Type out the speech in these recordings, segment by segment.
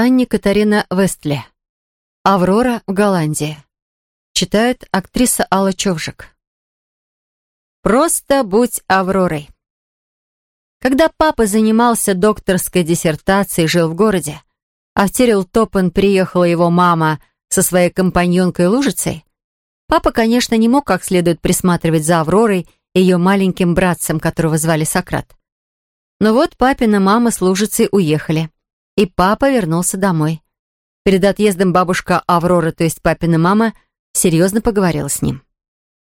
Анни Катарина Вестле. «Аврора в Голландии». Читает актриса Алла Човжик. «Просто будь Авророй». Когда папа занимался докторской диссертацией и жил в городе, а в Терил-Топен приехала его мама со своей компаньонкой Лужицей, папа, конечно, не мог как следует присматривать за Авророй и ее маленьким братцем, которого звали Сократ. Но вот папина мама с Лужицей уехали, и папа вернулся домой. Перед отъездом бабушка Аврора, то есть папина мама, серьезно поговорила с ним.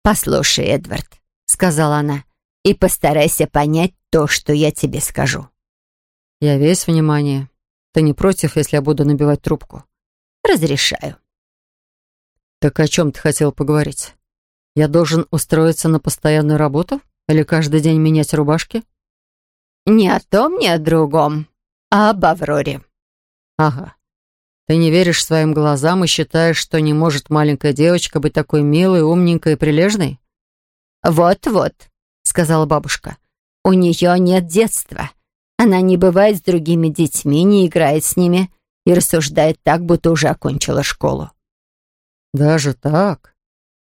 «Послушай, Эдвард», — сказала она, — «и постарайся понять то, что я тебе скажу». «Я весь внимание. Ты не против, если я буду набивать трубку?» «Разрешаю». «Так о чем ты хотел поговорить? Я должен устроиться на постоянную работу? Или каждый день менять рубашки?» «Не о том, ни о другом, об Авроре». «Ага. Ты не веришь своим глазам и считаешь, что не может маленькая девочка быть такой милой, умненькой и прилежной?» «Вот-вот», — сказала бабушка. «У нее нет детства. Она не бывает с другими детьми, не играет с ними и рассуждает так, будто уже окончила школу». «Даже так?»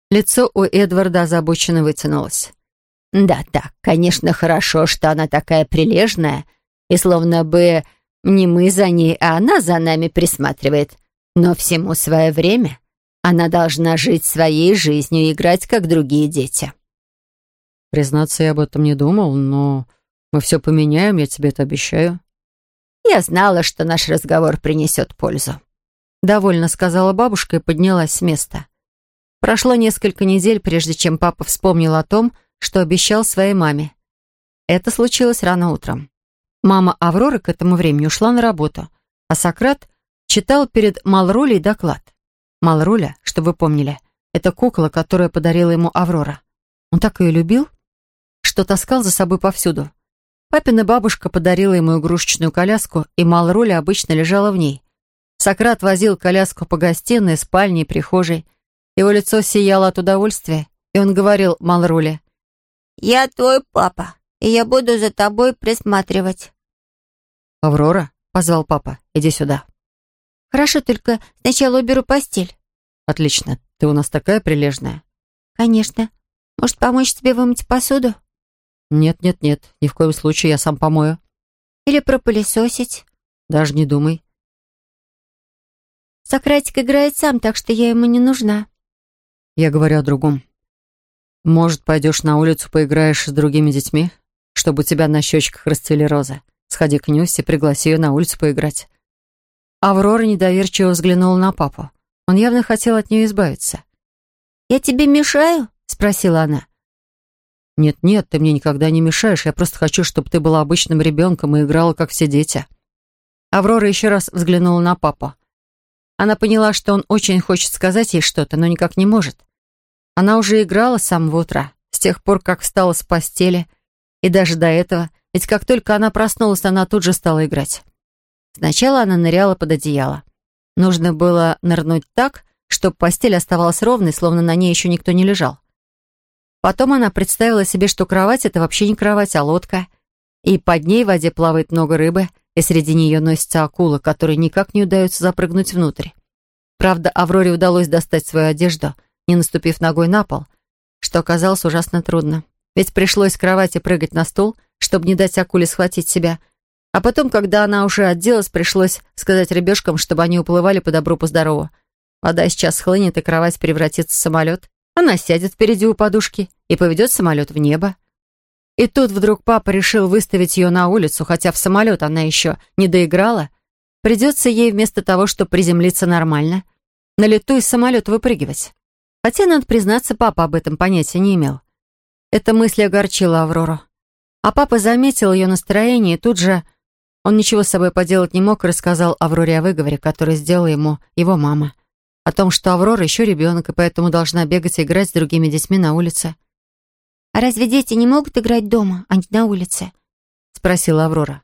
Лицо у Эдварда озабоченно вытянулось. Да, так, конечно, хорошо, что она такая прилежная, и словно бы не мы за ней, а она за нами присматривает. Но всему свое время. Она должна жить своей жизнью и играть, как другие дети. Признаться, я об этом не думал, но мы все поменяем, я тебе это обещаю. Я знала, что наш разговор принесет пользу. Довольно сказала бабушка и поднялась с места. Прошло несколько недель, прежде чем папа вспомнил о том, что обещал своей маме. Это случилось рано утром. Мама Авроры к этому времени ушла на работу, а Сократ читал перед Малрулей доклад. Малруля, чтобы вы помнили, это кукла, которую подарила ему Аврора. Он так ее любил, что таскал за собой повсюду. Папина бабушка подарила ему игрушечную коляску, и Малруля обычно лежала в ней. Сократ возил коляску по гостиной, спальне и прихожей. Его лицо сияло от удовольствия, и он говорил Малруле, «Я твой папа, и я буду за тобой присматривать». «Аврора», — позвал папа, — «иди сюда». «Хорошо, только сначала уберу постель». «Отлично. Ты у нас такая прилежная». «Конечно. Может, помочь тебе вымыть посуду?» «Нет, нет, нет. Ни в коем случае я сам помою». «Или пропылесосить?» «Даже не думай». «Сократик играет сам, так что я ему не нужна». «Я говорю о другом. Может, пойдешь на улицу, поиграешь с другими детьми, чтобы у тебя на щечках расцвели розы? Сходи к Нюсе, пригласи ее на улицу поиграть». Аврора недоверчиво взглянула на папу. Он явно хотел от нее избавиться. «Я тебе мешаю?» — спросила она. «Нет-нет, ты мне никогда не мешаешь. Я просто хочу, чтобы ты была обычным ребенком и играла, как все дети». Аврора еще раз взглянула на папу. Она поняла, что он очень хочет сказать ей что-то, но никак не может. Она уже играла с самого утра, с тех пор, как встала с постели, и даже до этого, ведь как только она проснулась, она тут же стала играть. Сначала она ныряла под одеяло. Нужно было нырнуть так, чтобы постель оставалась ровной, словно на ней еще никто не лежал. Потом она представила себе, что кровать — это вообще не кровать, а лодка, и под ней в воде плавает много рыбы, и среди нее носится акула, которой никак не удается запрыгнуть внутрь. Правда, Авроре удалось достать свою одежду — не наступив ногой на пол, что оказалось ужасно трудно. Ведь пришлось с кровати прыгать на стул, чтобы не дать акуле схватить себя. А потом, когда она уже отделась, пришлось сказать ребешкам, чтобы они уплывали по добру, по здорову. Вода сейчас схлынет, и кровать превратится в самолет. Она сядет впереди у подушки и поведет самолет в небо. И тут вдруг папа решил выставить ее на улицу, хотя в самолет она еще не доиграла. Придется ей вместо того, чтобы приземлиться нормально, на лету из самолета выпрыгивать. Хотя, надо признаться, папа об этом понятия не имел. Эта мысль огорчила Аврору. А папа заметил ее настроение, и тут же он ничего с собой поделать не мог и рассказал Авроре о выговоре, который сделала ему его мама. О том, что Аврора еще ребенок, и поэтому должна бегать и играть с другими детьми на улице. «А разве дети не могут играть дома, а не на улице?» — спросила Аврора.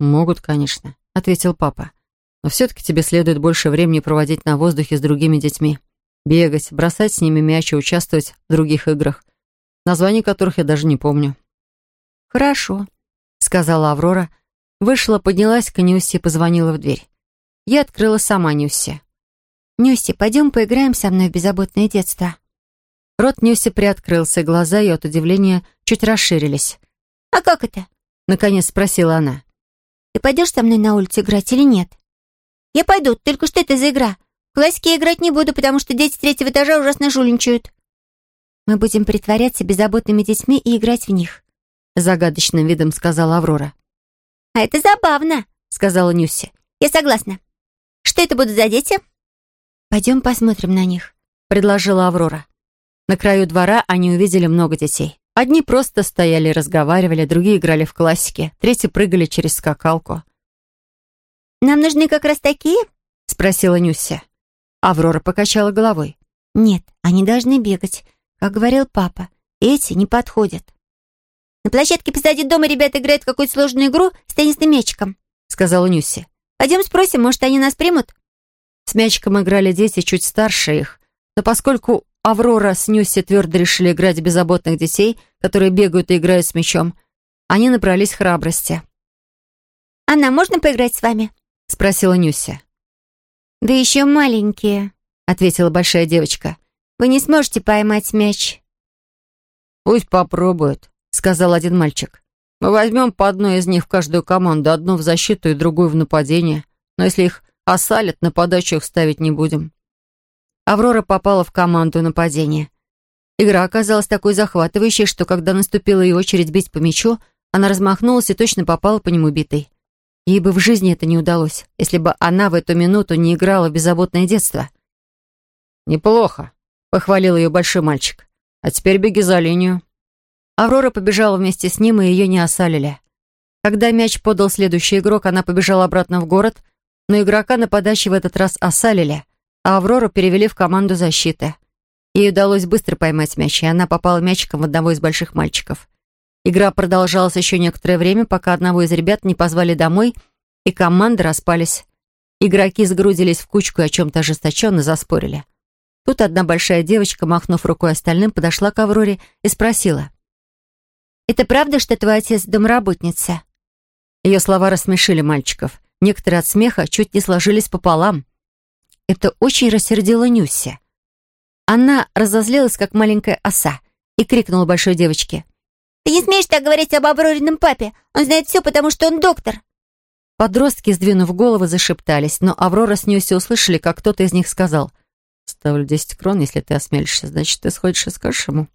«Могут, конечно», — ответил папа. «Но все-таки тебе следует больше времени проводить на воздухе с другими детьми бегать, бросать с ними мяч и участвовать в других играх, названий которых я даже не помню. «Хорошо», — сказала Аврора, вышла, поднялась к Нюсе и позвонила в дверь. ей открыла сама Нюси. «Нюси, пойдем поиграем со мной в беззаботное детство». Рот Нюси приоткрылся, и глаза ее от удивления чуть расширились. «А как это?» — наконец спросила она. «Ты пойдешь со мной на улицу играть или нет?» «Я пойду, только что это за игра? В классике я играть не буду, потому что дети третьего этажа ужасно жульничают». «Мы будем притворяться беззаботными детьми и играть в них», — загадочным видом сказала Аврора. «А это забавно», — сказала Нюси. «Я согласна. Что это будут за дети?» «Пойдем посмотрим на них», — предложила Аврора. На краю двора они увидели много детей. Одни просто стояли и разговаривали, другие играли в классики, третьи прыгали через скакалку. «Нам нужны как раз такие?» — спросила Нюся. Аврора покачала головой. «Нет, они должны бегать. Как говорил папа, эти не подходят». «На площадке позади дома ребята играют в какую-то сложную игру с теннисным мячиком», — сказала Нюси. «Пойдем спросим, может, они нас примут?» С мячиком играли дети чуть старше их, но поскольку Аврора с Нюси твердо решили играть в беззаботных детей, которые бегают и играют с мячом, они набрались храбрости. «Анна, можно поиграть с вами?» — спросила Нюся. «Да еще маленькие», — ответила большая девочка. «Вы не сможете поймать мяч». «Пусть попробуют», — сказал один мальчик. «Мы возьмем по одной из них в каждую команду, одну в защиту и другую в нападение. Но если их осалят, на подачу их ставить не будем». Аврора попала в команду нападения. Игра оказалась такой захватывающей, что когда наступила ее очередь бить по мячу, она размахнулась и точно попала по нему битой. Ей бы в жизни это не удалось, если бы она в эту минуту не играла в беззаботное детство. «Неплохо», — похвалил ее большой мальчик. «А теперь беги за линию». Аврора побежала вместе с ним, и ее не осалили. Когда мяч подал следующий игрок, она побежала обратно в город, но игрока на подаче в этот раз осалили, а Аврору перевели в команду защиты. Ей удалось быстро поймать мяч, и она попала мячиком в одного из больших мальчиков. Игра продолжалась еще некоторое время, пока одного из ребят не позвали домой, и команды распались. Игроки сгрудились в кучку и о чем-то ожесточенно заспорили. Тут одна большая девочка, махнув рукой остальным, подошла к Авроре и спросила. «Это правда, что твой отец домработница?» Ее слова рассмешили мальчиков. Некоторые от смеха чуть не сложились пополам. Это очень рассердило Нюся. Она разозлилась, как маленькая оса, и крикнула большой девочке. «Ты не смеешь так говорить об Аврорином папе. Он знает все, потому что он доктор». Подростки, сдвинув головы, зашептались, но Аврора с Нюси услышали, как кто-то из них сказал. «Ставлю десять крон, если ты осмелишься. Значит, ты сходишь и скажешь ему».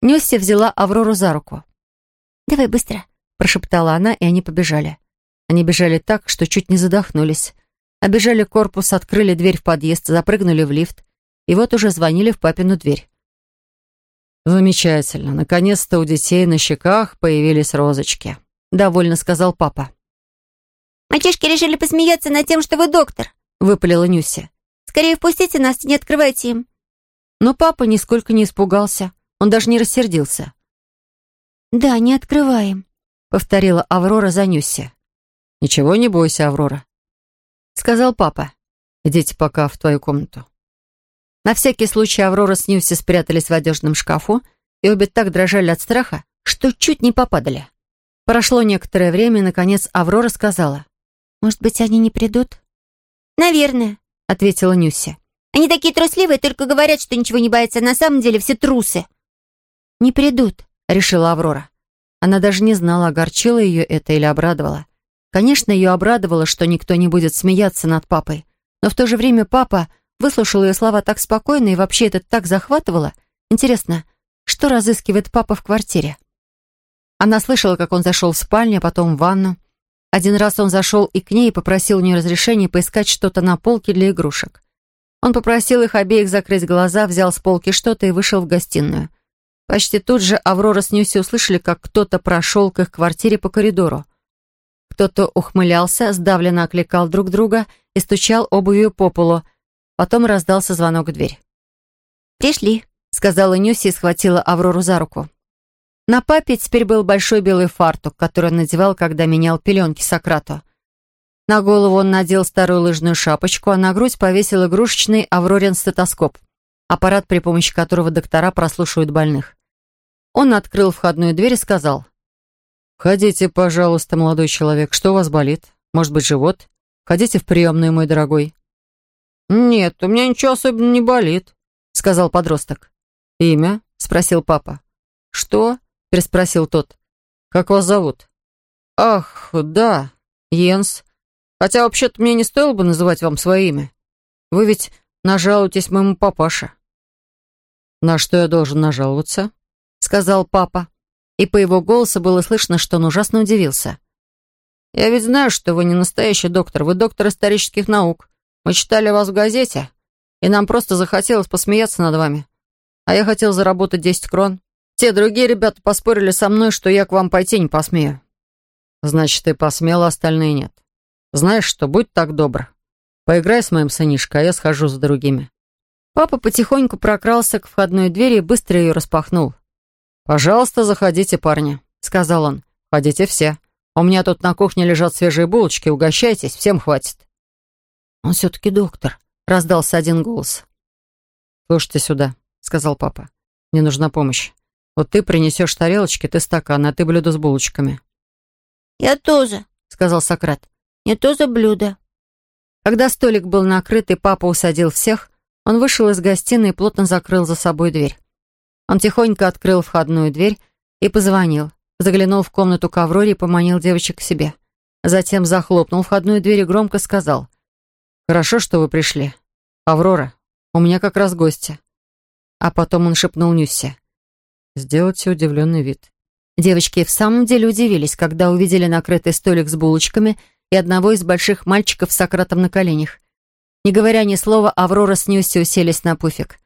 Нюся взяла Аврору за руку. «Давай быстро», — прошептала она, и они побежали. Они бежали так, что чуть не задохнулись. Обежали корпус, открыли дверь в подъезд, запрыгнули в лифт, и вот уже звонили в папину дверь. «Замечательно. Наконец-то у детей на щеках появились розочки», — довольно сказал папа. «Мальчишки решили посмеяться над тем, что вы доктор», — выпалила Нюся. «Скорее впустите нас и не открывайте им». Но папа нисколько не испугался. Он даже не рассердился. «Да, не открываем», — повторила Аврора за Нюси. «Ничего не бойся, Аврора», — сказал папа. «Идите пока в твою комнату». На всякий случай Аврора с Ньюси спрятались в одежном шкафу, и обе так дрожали от страха, что чуть не попадали. Прошло некоторое время, и, наконец, Аврора сказала. «Может быть, они не придут?» «Наверное», — ответила Нюся. «Они такие трусливые, только говорят, что ничего не боятся, а на самом деле все трусы». «Не придут», — решила Аврора. Она даже не знала, огорчило ее это или обрадовало. Конечно, ее обрадовало, что никто не будет смеяться над папой, но в то же время папа Выслушал ее слова так спокойно, и вообще это так захватывало. Интересно, что разыскивает папа в квартире? Она слышала, как он зашел в спальню, а потом в ванну. Один раз он зашел и к ней попросил у нее разрешения поискать что-то на полке для игрушек. Он попросил их обеих закрыть глаза, взял с полки что-то и вышел в гостиную. Почти тут же Аврора с Нюси услышали, как кто-то прошел к их квартире по коридору. Кто-то ухмылялся, сдавленно окликал друг друга и стучал обувью по полу, Потом раздался звонок в дверь. «Пришли», — сказала Нюси и схватила Аврору за руку. На папе теперь был большой белый фартук, который он надевал, когда менял пеленки Сократу. На голову он надел старую лыжную шапочку, а на грудь повесил игрушечный Аврорин стетоскоп, аппарат, при помощи которого доктора прослушивают больных. Он открыл входную дверь и сказал, «Входите, пожалуйста, молодой человек, что у вас болит? Может быть, живот? Ходите в приемную, мой дорогой». «Нет, у меня ничего особенно не болит», — сказал подросток. «Имя?» — спросил папа. «Что?» — переспросил тот. «Как вас зовут?» «Ах, да, Йенс. Хотя вообще-то мне не стоило бы называть вам свое имя. Вы ведь нажалуетесь моему папаше». «На что я должен нажаловаться?» — сказал папа. И по его голосу было слышно, что он ужасно удивился. «Я ведь знаю, что вы не настоящий доктор, вы доктор исторических наук. Мы читали вас в газете, и нам просто захотелось посмеяться над вами. А я хотел заработать 10 крон. Те другие ребята поспорили со мной, что я к вам пойти не посмею». «Значит, ты посмел, а остальные нет. Знаешь что, будь так добр. Поиграй с моим сынишкой, а я схожу за другими». Папа потихоньку прокрался к входной двери и быстро ее распахнул. «Пожалуйста, заходите, парни», — сказал он. «Ходите все. У меня тут на кухне лежат свежие булочки, угощайтесь, всем хватит». «Он все-таки доктор», — раздался один голос. «Слушайте сюда», — сказал папа. «Мне нужна помощь. Вот ты принесешь тарелочки, ты стакан, а ты блюдо с булочками». «Я тоже», — сказал Сократ. «Я тоже блюдо». Когда столик был накрыт и папа усадил всех, он вышел из гостиной и плотно закрыл за собой дверь. Он тихонько открыл входную дверь и позвонил. Заглянул в комнату к Авроре и поманил девочек к себе. Затем захлопнул входную дверь и громко сказал. «Хорошо, что вы пришли. Аврора, у меня как раз гости». А потом он шепнул Нюсе. «Сделайте удивленный вид». Девочки в самом деле удивились, когда увидели накрытый столик с булочками и одного из больших мальчиков с Сократом на коленях. Не говоря ни слова, Аврора с Нюси уселись на пуфик.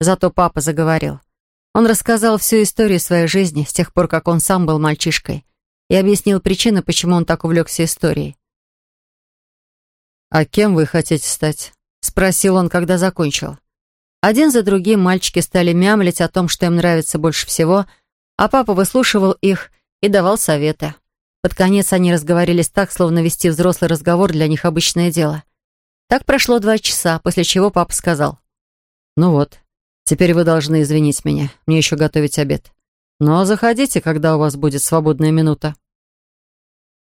Зато папа заговорил. Он рассказал всю историю своей жизни с тех пор, как он сам был мальчишкой, и объяснил причины, почему он так увлекся историей. «А кем вы хотите стать?» — спросил он, когда закончил. Один за другим мальчики стали мямлить о том, что им нравится больше всего, а папа выслушивал их и давал советы. Под конец они разговорились так, словно вести взрослый разговор для них обычное дело. Так прошло два часа, после чего папа сказал. «Ну вот, Теперь вы должны извинить меня. Мне еще готовить обед. Но заходите, когда у вас будет свободная минута».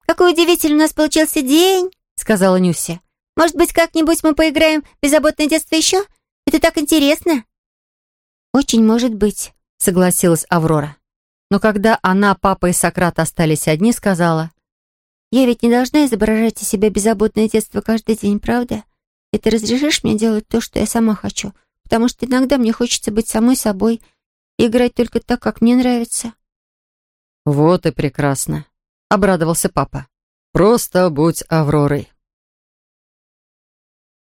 «Какой удивительный у нас получился день», — сказала Нюся. «Может быть, как-нибудь мы поиграем в беззаботное детство еще? Это так интересно». «Очень может быть», — согласилась Аврора. Но когда она, папа и Сократ остались одни, сказала, «Я ведь не должна изображать из себя беззаботное детство каждый день, правда? И ты разрешишь мне делать то, что я сама хочу?» Потому что иногда мне хочется быть самой собой и играть только так, как мне нравится». «Вот и прекрасно», — обрадовался папа. «Просто будь Авророй».